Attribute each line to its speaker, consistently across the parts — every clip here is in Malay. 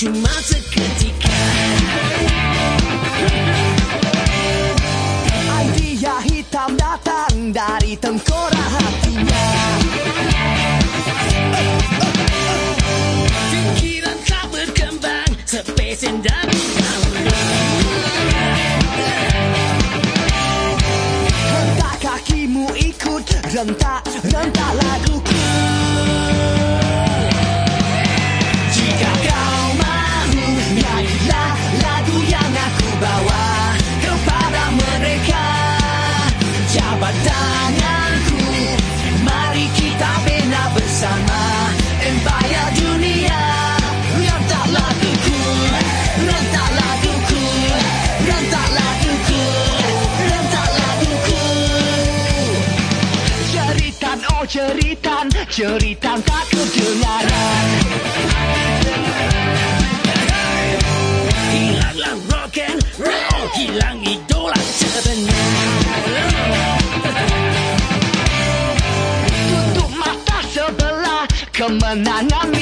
Speaker 1: Cuma seketika. Idea hitam datang dari tengkorak hatinya. Pikiran tak berkembang sepesen dari dahulu Hentak kakimu ikut rentak, rentak laguku Ceritan tak kedengaran. Hilanglah rock and roll Hilang idola sebenar Tutup mata sebelah Kemenangan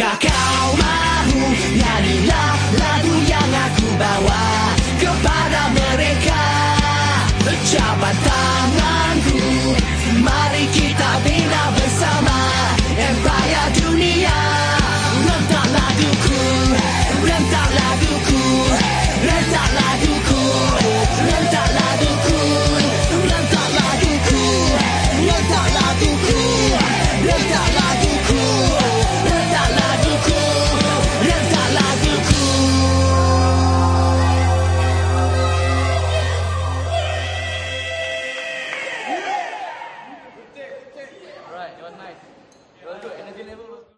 Speaker 1: Jika kau mahu nyanyilah lagu yang aku bawa kepada mereka. Jabat tanganku Mari kita
Speaker 2: Alright, it was nice. Good. Energy level